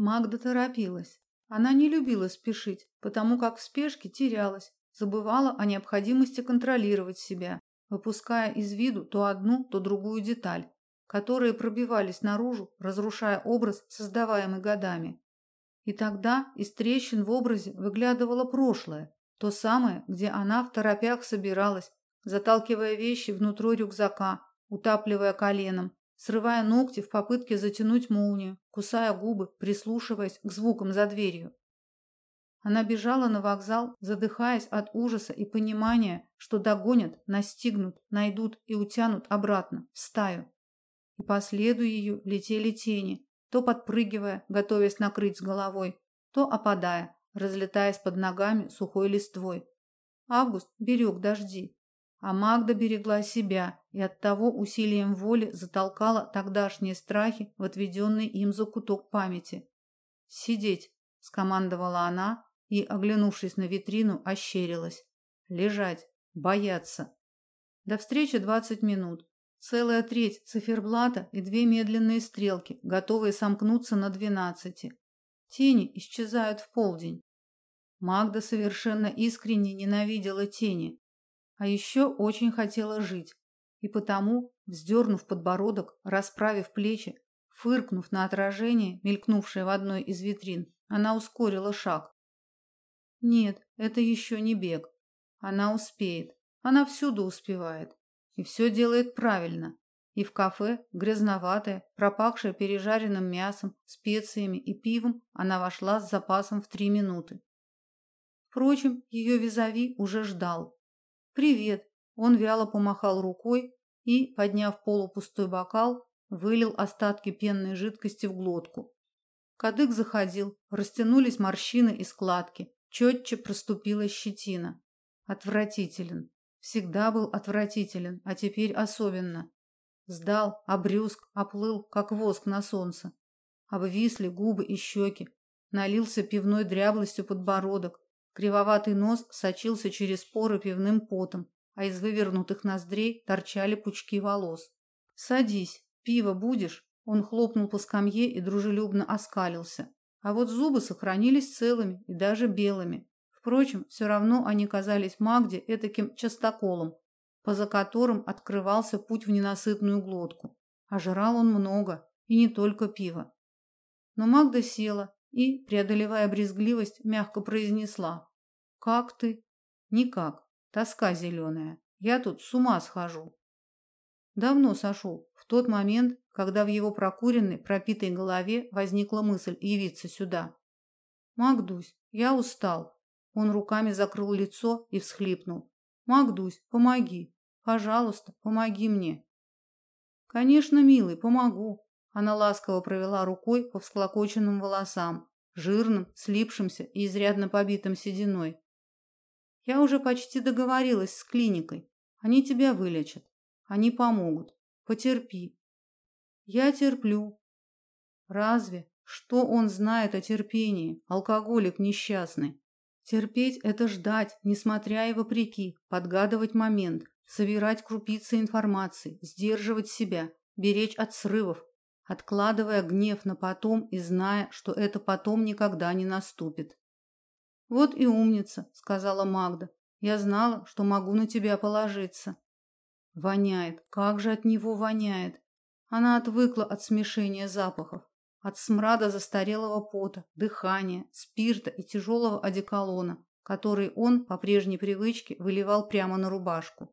Магда торопилась. Она не любила спешить, потому как в спешке терялась, забывала о необходимости контролировать себя, выпуская из виду то одну, то другую деталь, которые пробивались наружу, разрушая образ, создаваемый годами. И тогда из трещин в образе выглядывало прошлое, то самое, где она в торопях собиралась, заталкивая вещи внутрь рюкзака, утапливая коленом, срывая ногти в попытке затянуть молнию, кусая губы, прислушиваясь к звукам за дверью. Она бежала на вокзал, задыхаясь от ужаса и понимания, что догонят, настигнут, найдут и утянут обратно в стаю. И по следу ее летели тени, то подпрыгивая, готовясь накрыть с головой, то опадая, разлетаясь под ногами сухой листвой. Август берег дожди, а Магда берегла себя и оттого усилием воли затолкала тогдашние страхи в отведенный им закуток памяти. «Сидеть!» – скомандовала она и, оглянувшись на витрину, ощерилась. «Лежать! Бояться!» До встречи двадцать минут. Целая треть циферблата и две медленные стрелки, готовые сомкнуться на двенадцати. Тени исчезают в полдень. Магда совершенно искренне ненавидела тени, а еще очень хотела жить. И потому, вздернув подбородок, расправив плечи, фыркнув на отражение, мелькнувшее в одной из витрин, она ускорила шаг. Нет, это еще не бег. Она успеет. Она всюду успевает. И все делает правильно. И в кафе, грязноватое, пропахшее пережаренным мясом, специями и пивом, она вошла с запасом в три минуты. Впрочем, ее визави уже ждал. «Привет!» Он вяло помахал рукой и, подняв полупустой бокал, вылил остатки пенной жидкости в глотку. Кадык заходил, растянулись морщины и складки, четче проступила щетина. Отвратителен. Всегда был отвратителен, а теперь особенно. Сдал, обрюзг, оплыл, как воск на солнце. Обвисли губы и щеки. Налился пивной дряблостью подбородок. Кривоватый нос сочился через поры пивным потом, а из вывернутых ноздрей торчали пучки волос. «Садись, пиво будешь?» Он хлопнул по скамье и дружелюбно оскалился. А вот зубы сохранились целыми и даже белыми. Впрочем, все равно они казались Магде этаким частоколом, поза которым открывался путь в ненасытную глотку. А жрал он много, и не только пиво. Но Магда села и, преодолевая брезгливость, мягко произнесла: "Как ты?" "Никак. Тоска зеленая. Я тут с ума схожу". Давно сошел, в тот момент, когда в его прокуренной, пропитой голове возникла мысль явиться сюда. Магдусь, я устал. Он руками закрыл лицо и всхлипнул. Магдусь, помоги. Пожалуйста, помоги мне. Конечно, милый, помогу. Она ласково провела рукой по всклокоченным волосам, жирным, слипшимся и изрядно побитым сединой. Я уже почти договорилась с клиникой. Они тебя вылечат. Они помогут. Потерпи. Я терплю. Разве что он знает о терпении, алкоголик несчастный. Терпеть это ждать, несмотря и вопреки, подгадывать момент, собирать крупицы информации, сдерживать себя, беречь от срывов, откладывая гнев на потом и зная, что это потом никогда не наступит. Вот и умница, сказала Магда. Я знала, что могу на тебя положиться. Воняет, как же от него воняет. Она отвыкла от смешения запахов, от смрада застарелого пота, дыхания, спирта и тяжелого одеколона, который он по прежней привычке выливал прямо на рубашку.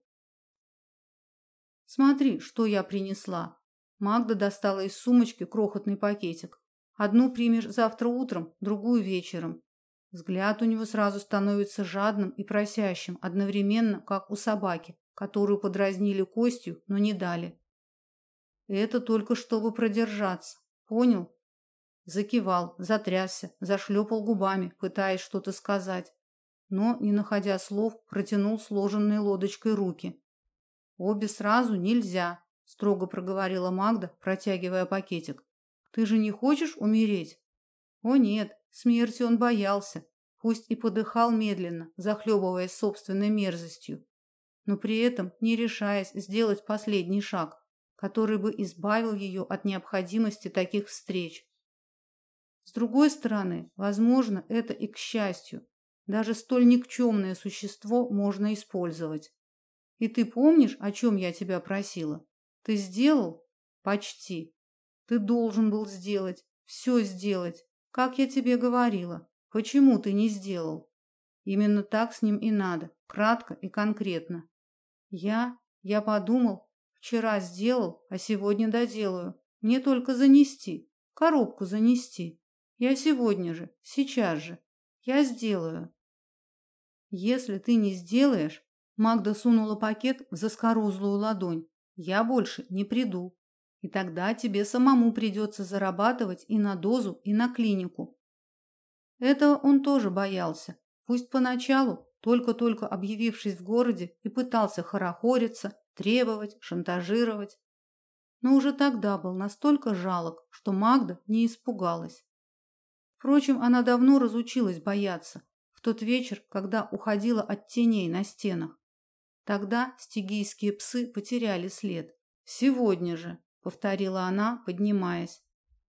Смотри, что я принесла. Магда достала из сумочки крохотный пакетик. Одну примешь завтра утром, другую вечером. Взгляд у него сразу становится жадным и просящим, одновременно, как у собаки, которую подразнили костью, но не дали. Это только чтобы продержаться. Понял? Закивал, затрясся, зашлепал губами, пытаясь что-то сказать, но, не находя слов, протянул сложенные лодочкой руки. Обе сразу нельзя, строго проговорила Магда, протягивая пакетик. Ты же не хочешь умереть? О нет, смерти он боялся, пусть и подыхал медленно, захлебываясь собственной мерзостью, но при этом не решаясь сделать последний шаг, который бы избавил ее от необходимости таких встреч. С другой стороны, возможно, это и к счастью. Даже столь никчемное существо можно использовать. И ты помнишь, о чем я тебя просила? Ты сделал? Почти. Ты должен был сделать, все сделать, как я тебе говорила. Почему ты не сделал? Именно так с ним и надо, кратко и конкретно. Я, я подумал, вчера сделал, а сегодня доделаю. Мне только занести, коробку занести. Я сегодня же, сейчас же. Я сделаю. Если ты не сделаешь, Магда сунула пакет в заскорузлую ладонь. Я больше не приду. И тогда тебе самому придется зарабатывать и на дозу, и на клинику. Этого он тоже боялся. Пусть поначалу, только-только объявившись в городе, и пытался хорохориться, требовать, шантажировать. Но уже тогда был настолько жалок, что Магда не испугалась. Впрочем, она давно разучилась бояться, в тот вечер, когда уходила от теней на стенах. Тогда стигийские псы потеряли след. Сегодня же, повторила она, поднимаясь.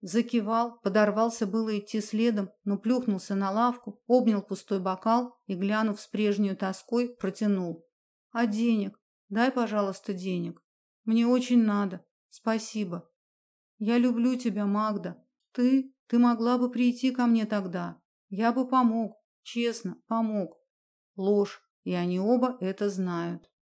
Закивал, подорвался было идти следом, но плюхнулся на лавку, обнял пустой бокал и, глянув с прежней тоской, протянул: "А денег? Дай, пожалуйста, денег. Мне очень надо. Спасибо. Я люблю тебя, Магда. Ты ты могла бы прийти ко мне тогда. Я бы помог, честно, помог. Ложь, и они оба это знают.